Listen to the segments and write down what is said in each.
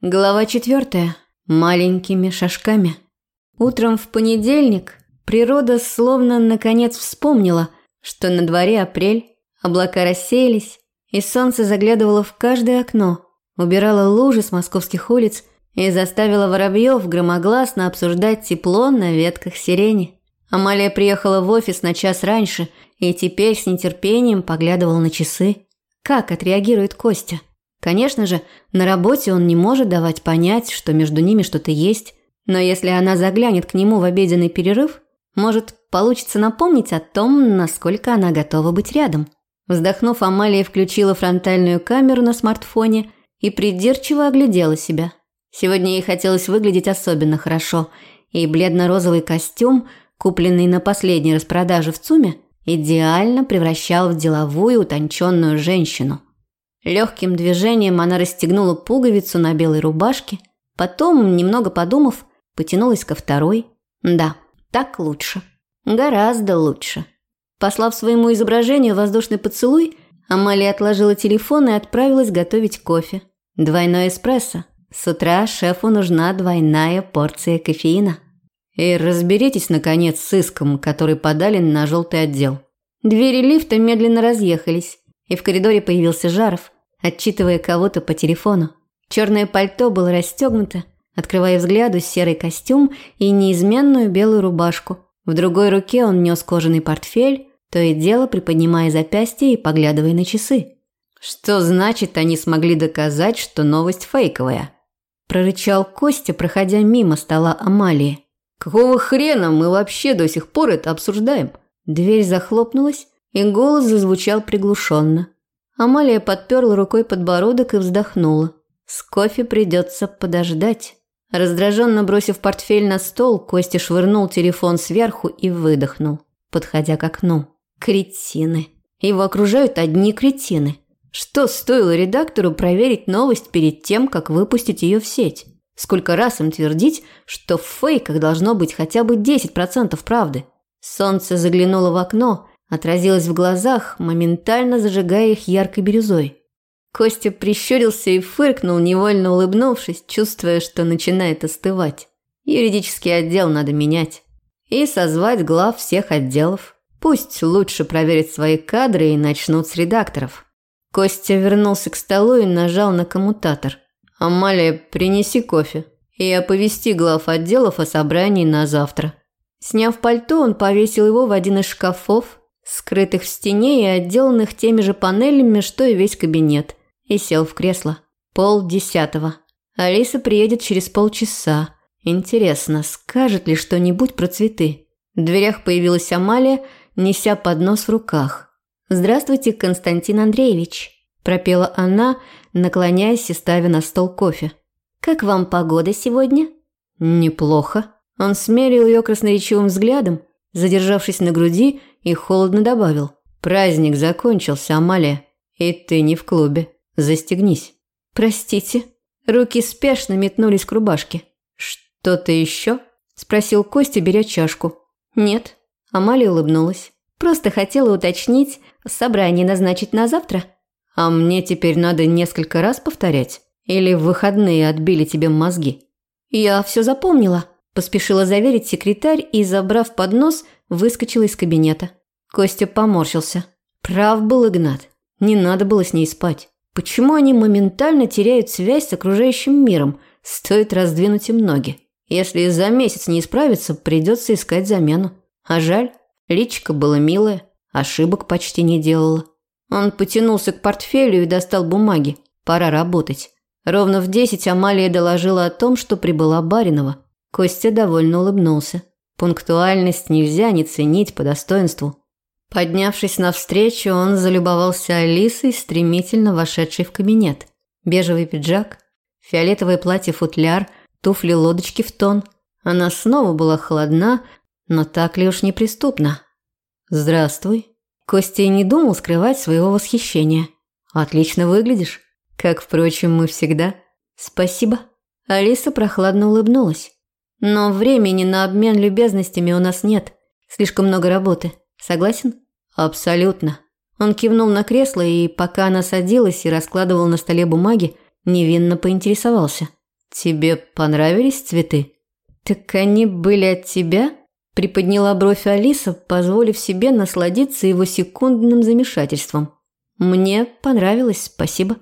Глава четвертая. Маленькими шажками. Утром в понедельник природа словно наконец вспомнила, что на дворе апрель, облака рассеялись, и солнце заглядывало в каждое окно, убирало лужи с московских улиц и заставило воробьев громогласно обсуждать тепло на ветках сирени. Амалия приехала в офис на час раньше и теперь с нетерпением поглядывала на часы. Как отреагирует Костя? Конечно же, на работе он не может давать понять, что между ними что-то есть, но если она заглянет к нему в обеденный перерыв, может, получится напомнить о том, насколько она готова быть рядом. Вздохнув, Амалия включила фронтальную камеру на смартфоне и придирчиво оглядела себя. Сегодня ей хотелось выглядеть особенно хорошо, и бледно-розовый костюм, купленный на последней распродаже в ЦУМе, идеально превращал в деловую утонченную женщину – Легким движением она расстегнула пуговицу на белой рубашке, потом, немного подумав, потянулась ко второй. Да, так лучше. Гораздо лучше. Послав своему изображению воздушный поцелуй, Амалия отложила телефон и отправилась готовить кофе. Двойной эспрессо. С утра шефу нужна двойная порция кофеина. И разберитесь, наконец, с иском, который подали на желтый отдел. Двери лифта медленно разъехались и в коридоре появился Жаров, отчитывая кого-то по телефону. Черное пальто было расстегнуто, открывая взгляду серый костюм и неизменную белую рубашку. В другой руке он нес кожаный портфель, то и дело приподнимая запястье и поглядывая на часы. «Что значит, они смогли доказать, что новость фейковая?» Прорычал Костя, проходя мимо стола Амалии. «Какого хрена мы вообще до сих пор это обсуждаем?» Дверь захлопнулась, и голос зазвучал приглушенно. Амалия подперла рукой подбородок и вздохнула. С кофе придется подождать. Раздраженно бросив портфель на стол, Костя швырнул телефон сверху и выдохнул, подходя к окну. Кретины. Его окружают одни кретины. Что стоило редактору проверить новость перед тем, как выпустить ее в сеть? Сколько раз им твердить, что в фейках должно быть хотя бы 10% правды? Солнце заглянуло в окно, отразилась в глазах, моментально зажигая их яркой бирюзой. Костя прищурился и фыркнул, невольно улыбнувшись, чувствуя, что начинает остывать. Юридический отдел надо менять. И созвать глав всех отделов. Пусть лучше проверят свои кадры и начнут с редакторов. Костя вернулся к столу и нажал на коммутатор. «Амалия, принеси кофе и оповести глав отделов о собрании на завтра». Сняв пальто, он повесил его в один из шкафов, скрытых в стене и отделанных теми же панелями, что и весь кабинет, и сел в кресло. Пол десятого. Алиса приедет через полчаса. Интересно, скажет ли что-нибудь про цветы? В дверях появилась Амалия, неся поднос в руках. «Здравствуйте, Константин Андреевич», – пропела она, наклоняясь и ставя на стол кофе. «Как вам погода сегодня?» «Неплохо». Он смерил ее красноречивым взглядом, задержавшись на груди и холодно добавил. «Праздник закончился, Амалия, и ты не в клубе. Застегнись». «Простите». Руки спешно метнулись к рубашке. «Что-то еще?» – спросил Костя, беря чашку. «Нет». Амалия улыбнулась. «Просто хотела уточнить, собрание назначить на завтра?» «А мне теперь надо несколько раз повторять? Или в выходные отбили тебе мозги?» «Я все запомнила», – поспешила заверить секретарь и, забрав поднос, выскочила из кабинета. Костя поморщился. Прав был Игнат. Не надо было с ней спать. Почему они моментально теряют связь с окружающим миром? Стоит раздвинуть им ноги. Если за месяц не исправиться, придется искать замену. А жаль, личико было милое, ошибок почти не делала. Он потянулся к портфелю и достал бумаги. Пора работать. Ровно в десять Амалия доложила о том, что прибыла Баринова. Костя довольно улыбнулся. Пунктуальность нельзя не ценить по достоинству. Поднявшись навстречу, он залюбовался Алисой, стремительно вошедшей в кабинет. Бежевый пиджак, фиолетовое платье-футляр, туфли-лодочки в тон. Она снова была холодна, но так ли уж неприступна? «Здравствуй». Костя не думал скрывать своего восхищения. «Отлично выглядишь. Как, впрочем, мы всегда». «Спасибо». Алиса прохладно улыбнулась. Но времени на обмен любезностями у нас нет. Слишком много работы. Согласен? Абсолютно. Он кивнул на кресло и, пока она садилась и раскладывал на столе бумаги, невинно поинтересовался. Тебе понравились цветы? Так они были от тебя? Приподняла бровь Алиса, позволив себе насладиться его секундным замешательством. Мне понравилось, спасибо.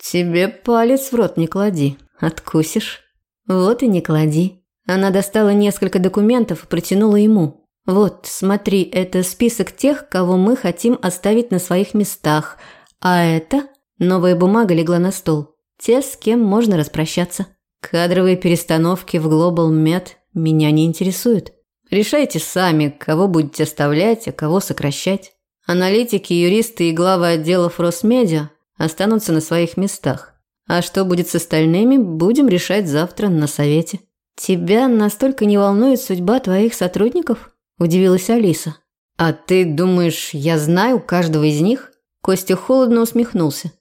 Тебе палец в рот не клади, откусишь. Вот и не клади. Она достала несколько документов и протянула ему. Вот, смотри, это список тех, кого мы хотим оставить на своих местах. А это новая бумага легла на стол. Те, с кем можно распрощаться. Кадровые перестановки в Global Med меня не интересуют. Решайте сами, кого будете оставлять, а кого сокращать. Аналитики, юристы и главы отделов Росмедиа останутся на своих местах. А что будет с остальными, будем решать завтра на совете. Тебя настолько не волнует судьба твоих сотрудников? Удивилась Алиса. А ты думаешь, я знаю каждого из них? Костя холодно усмехнулся.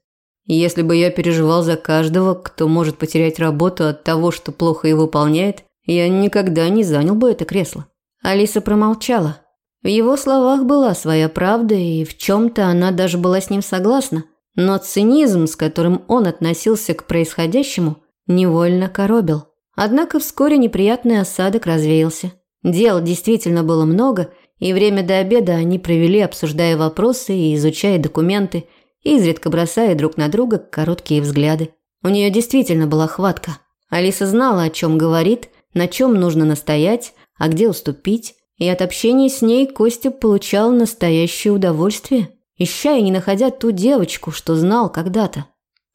Если бы я переживал за каждого, кто может потерять работу от того, что плохо ее выполняет, я никогда не занял бы это кресло. Алиса промолчала. В его словах была своя правда, и в чем-то она даже была с ним согласна. Но цинизм, с которым он относился к происходящему, невольно коробил. Однако вскоре неприятный осадок развеялся. Дел действительно было много, и время до обеда они провели, обсуждая вопросы и изучая документы, изредка бросая друг на друга короткие взгляды. У нее действительно была хватка. Алиса знала, о чем говорит, на чем нужно настоять, а где уступить, и от общения с ней Костя получал настоящее удовольствие, ища и не находя ту девочку, что знал когда-то.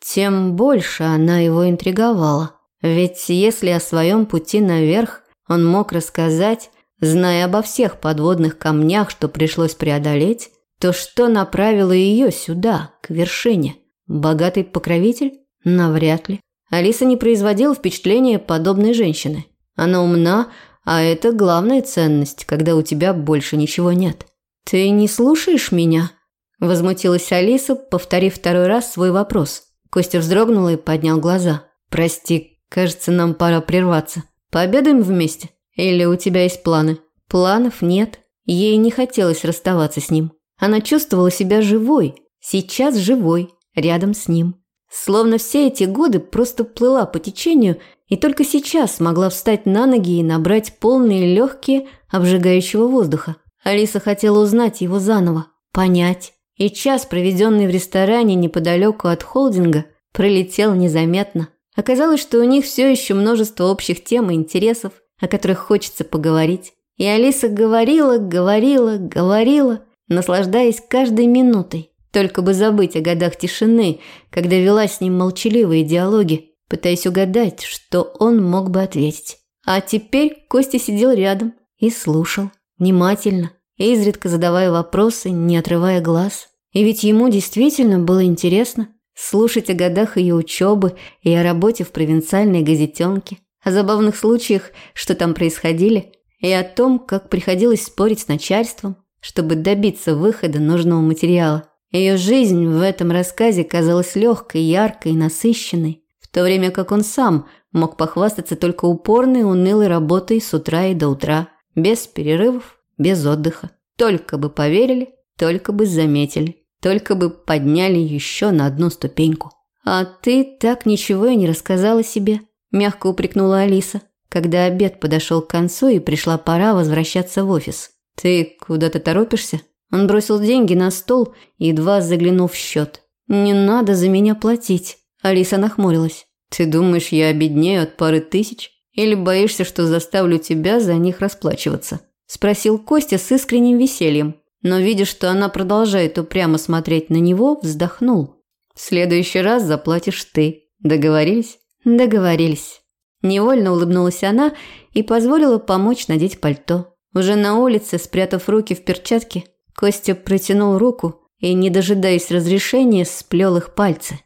Тем больше она его интриговала. Ведь если о своем пути наверх он мог рассказать, зная обо всех подводных камнях, что пришлось преодолеть, то что направило ее сюда, к вершине? Богатый покровитель? Навряд ли. Алиса не производила впечатления подобной женщины. Она умна, а это главная ценность, когда у тебя больше ничего нет. «Ты не слушаешь меня?» Возмутилась Алиса, повторив второй раз свой вопрос. Костя вздрогнул и поднял глаза. «Прости, кажется, нам пора прерваться. Пообедаем вместе? Или у тебя есть планы?» Планов нет. Ей не хотелось расставаться с ним. Она чувствовала себя живой, сейчас живой, рядом с ним. Словно все эти годы просто плыла по течению и только сейчас смогла встать на ноги и набрать полные легкие обжигающего воздуха. Алиса хотела узнать его заново, понять. И час, проведенный в ресторане неподалеку от холдинга, пролетел незаметно. Оказалось, что у них все еще множество общих тем и интересов, о которых хочется поговорить. И Алиса говорила, говорила, говорила, наслаждаясь каждой минутой. Только бы забыть о годах тишины, когда вела с ним молчаливые диалоги, пытаясь угадать, что он мог бы ответить. А теперь Костя сидел рядом и слушал, внимательно, изредка задавая вопросы, не отрывая глаз. И ведь ему действительно было интересно слушать о годах ее учебы и о работе в провинциальной газетенке, о забавных случаях, что там происходили, и о том, как приходилось спорить с начальством, чтобы добиться выхода нужного материала. Ее жизнь в этом рассказе казалась легкой, яркой, насыщенной то время как он сам мог похвастаться только упорной, унылой работой с утра и до утра, без перерывов, без отдыха. Только бы поверили, только бы заметили, только бы подняли еще на одну ступеньку. «А ты так ничего и не рассказала себе», – мягко упрекнула Алиса, когда обед подошел к концу и пришла пора возвращаться в офис. «Ты куда-то торопишься?» Он бросил деньги на стол, едва заглянув в счет. «Не надо за меня платить. Алиса нахмурилась. «Ты думаешь, я обеднею от пары тысяч? Или боишься, что заставлю тебя за них расплачиваться?» Спросил Костя с искренним весельем, но, видя, что она продолжает упрямо смотреть на него, вздохнул. «В следующий раз заплатишь ты. Договорились?» «Договорились». Невольно улыбнулась она и позволила помочь надеть пальто. Уже на улице, спрятав руки в перчатки, Костя протянул руку и, не дожидаясь разрешения, сплел их пальцы.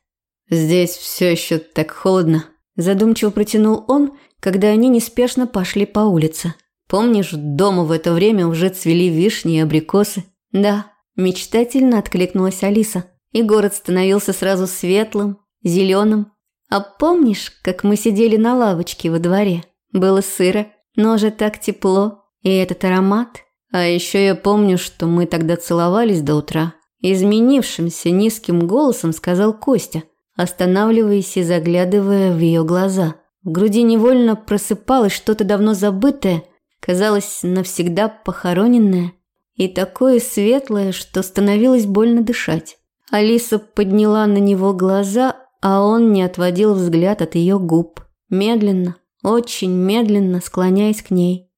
«Здесь все еще так холодно», – задумчиво протянул он, когда они неспешно пошли по улице. «Помнишь, дома в это время уже цвели вишни и абрикосы?» «Да», – мечтательно откликнулась Алиса. И город становился сразу светлым, зеленым. «А помнишь, как мы сидели на лавочке во дворе? Было сыро, но уже так тепло. И этот аромат. А еще я помню, что мы тогда целовались до утра». Изменившимся низким голосом сказал Костя – останавливаясь и заглядывая в ее глаза. В груди невольно просыпалось что-то давно забытое, казалось навсегда похороненное и такое светлое, что становилось больно дышать. Алиса подняла на него глаза, а он не отводил взгляд от ее губ. Медленно, очень медленно склоняясь к ней.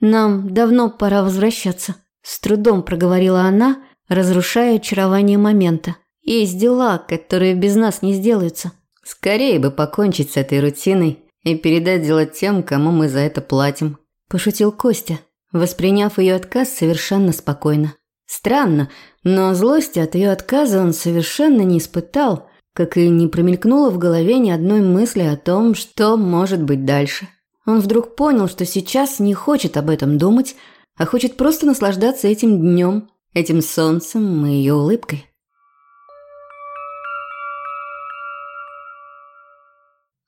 «Нам давно пора возвращаться», – с трудом проговорила она, разрушая очарование момента. «Есть дела, которые без нас не сделаются». «Скорее бы покончить с этой рутиной и передать дело тем, кому мы за это платим», – пошутил Костя, восприняв ее отказ совершенно спокойно. Странно, но злости от ее отказа он совершенно не испытал, как и не промелькнуло в голове ни одной мысли о том, что может быть дальше. Он вдруг понял, что сейчас не хочет об этом думать, а хочет просто наслаждаться этим днем, этим солнцем и ее улыбкой.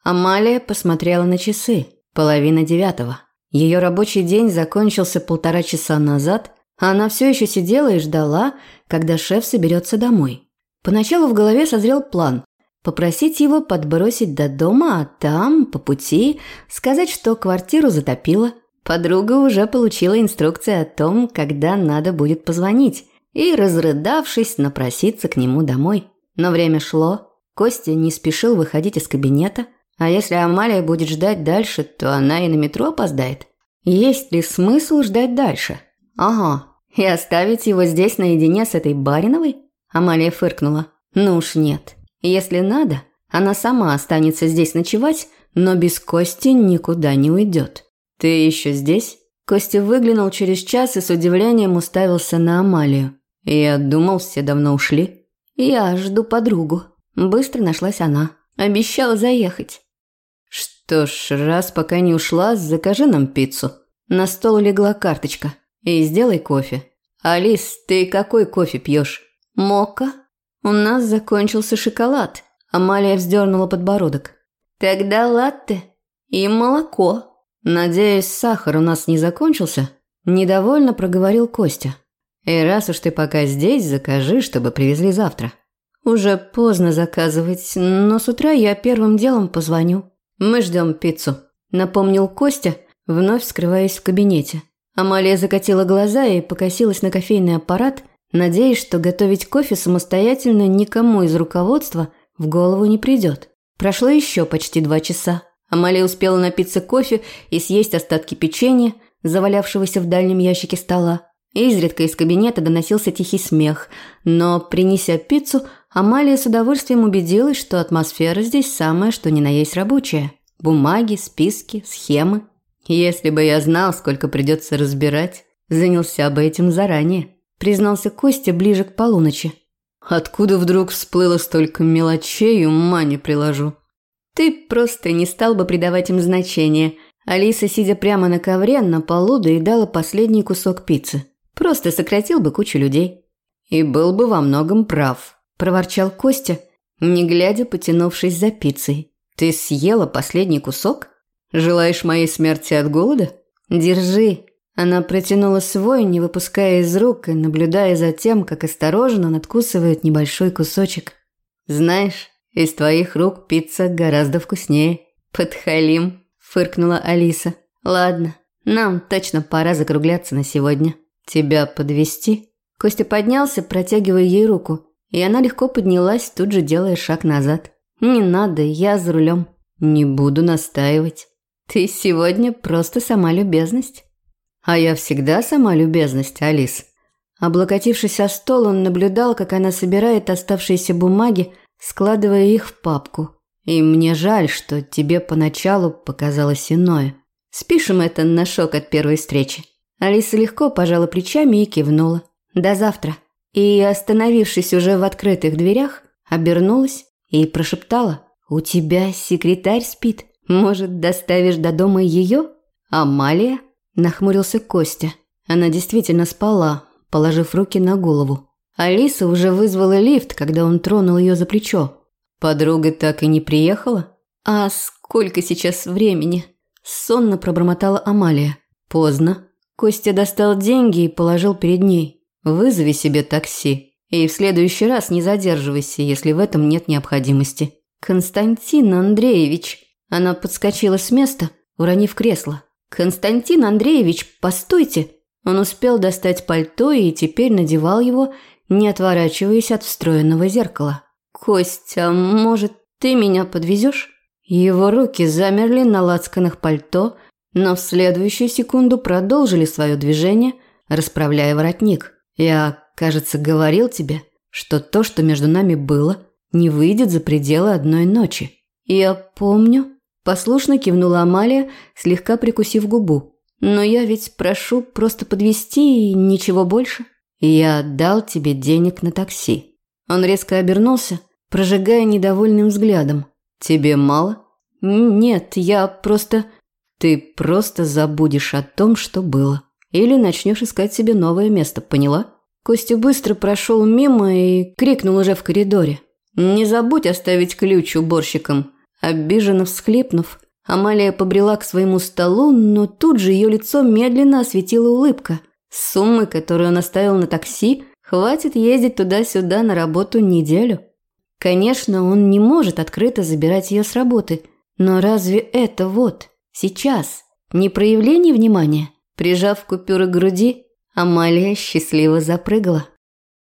Амалия посмотрела на часы. Половина девятого. Ее рабочий день закончился полтора часа назад, а она все еще сидела и ждала, когда шеф соберется домой. Поначалу в голове созрел план – попросить его подбросить до дома, а там, по пути, сказать, что квартиру затопило. Подруга уже получила инструкции о том, когда надо будет позвонить, и, разрыдавшись, напроситься к нему домой. Но время шло, Костя не спешил выходить из кабинета, а если Амалия будет ждать дальше, то она и на метро опоздает. Есть ли смысл ждать дальше? Ага, и оставить его здесь наедине с этой Бариновой? Амалия фыркнула. Ну уж нет. Если надо, она сама останется здесь ночевать, но без Кости никуда не уйдет. Ты еще здесь? Костя выглянул через час и с удивлением уставился на Амалию. Я думал, все давно ушли. Я жду подругу. Быстро нашлась она. Обещала заехать. Что ж, раз пока не ушла, закажи нам пиццу. На стол легла карточка. И сделай кофе. Алис, ты какой кофе пьешь? Мока? У нас закончился шоколад. Амалия вздернула подбородок. Тогда латте и молоко. Надеюсь, сахар у нас не закончился? Недовольно проговорил Костя. И раз уж ты пока здесь, закажи, чтобы привезли завтра. Уже поздно заказывать, но с утра я первым делом позвоню. Мы ждем пиццу, напомнил Костя, вновь скрываясь в кабинете. Амалия закатила глаза и покосилась на кофейный аппарат, надеясь, что готовить кофе самостоятельно никому из руководства в голову не придет. Прошло еще почти два часа. Амалия успела напиться кофе и съесть остатки печенья, завалявшегося в дальнем ящике стола. Изредка из кабинета доносился тихий смех, но, принеся пиццу, Амалия с удовольствием убедилась, что атмосфера здесь самая, что ни на есть рабочая. Бумаги, списки, схемы. Если бы я знал, сколько придется разбирать, занялся бы этим заранее, признался Костя ближе к полуночи. Откуда вдруг всплыло столько мелочей, ума не приложу. Ты просто не стал бы придавать им значения. Алиса, сидя прямо на ковре, на полу доедала последний кусок пиццы. Просто сократил бы кучу людей. И был бы во многом прав, проворчал Костя, не глядя, потянувшись за пиццей. Ты съела последний кусок? Желаешь моей смерти от голода? Держи. Она протянула свой, не выпуская из рук и наблюдая за тем, как осторожно надкусывает небольшой кусочек. Знаешь, из твоих рук пицца гораздо вкуснее. Подхалим, фыркнула Алиса. Ладно, нам точно пора закругляться на сегодня. Тебя подвести? Костя поднялся, протягивая ей руку, и она легко поднялась, тут же делая шаг назад. Не надо, я за рулем. Не буду настаивать. Ты сегодня просто сама любезность. А я всегда сама любезность, Алис. Облокотившись о стол, он наблюдал, как она собирает оставшиеся бумаги, складывая их в папку. И мне жаль, что тебе поначалу показалось иное. Спишем это на шок от первой встречи. Алиса легко пожала плечами и кивнула. До завтра. И, остановившись уже в открытых дверях, обернулась и прошептала: "У тебя секретарь спит". Может, доставишь до дома ее? Амалия? Нахмурился Костя. Она действительно спала, положив руки на голову. Алиса уже вызвала лифт, когда он тронул ее за плечо. Подруга так и не приехала? А сколько сейчас времени? Сонно пробормотала Амалия. Поздно. Костя достал деньги и положил перед ней. Вызови себе такси. И в следующий раз не задерживайся, если в этом нет необходимости. Константин Андреевич, Она подскочила с места, уронив кресло. «Константин Андреевич, постойте!» Он успел достать пальто и теперь надевал его, не отворачиваясь от встроенного зеркала. «Костя, может, ты меня подвезешь?» Его руки замерли на лацканах пальто, но в следующую секунду продолжили свое движение, расправляя воротник. «Я, кажется, говорил тебе, что то, что между нами было, не выйдет за пределы одной ночи». «Я помню», – послушно кивнула Амалия, слегка прикусив губу. «Но я ведь прошу просто подвезти и ничего больше». «Я дал тебе денег на такси». Он резко обернулся, прожигая недовольным взглядом. «Тебе мало?» «Нет, я просто...» «Ты просто забудешь о том, что было. Или начнешь искать себе новое место, поняла?» Костя быстро прошел мимо и крикнул уже в коридоре. «Не забудь оставить ключ уборщикам». Обиженно всхлипнув, Амалия побрела к своему столу, но тут же ее лицо медленно осветила улыбка. Суммы, которую он оставил на такси, хватит ездить туда-сюда на работу неделю. Конечно, он не может открыто забирать ее с работы, но разве это вот, сейчас, не проявление внимания? Прижав купюры к груди, Амалия счастливо запрыгала.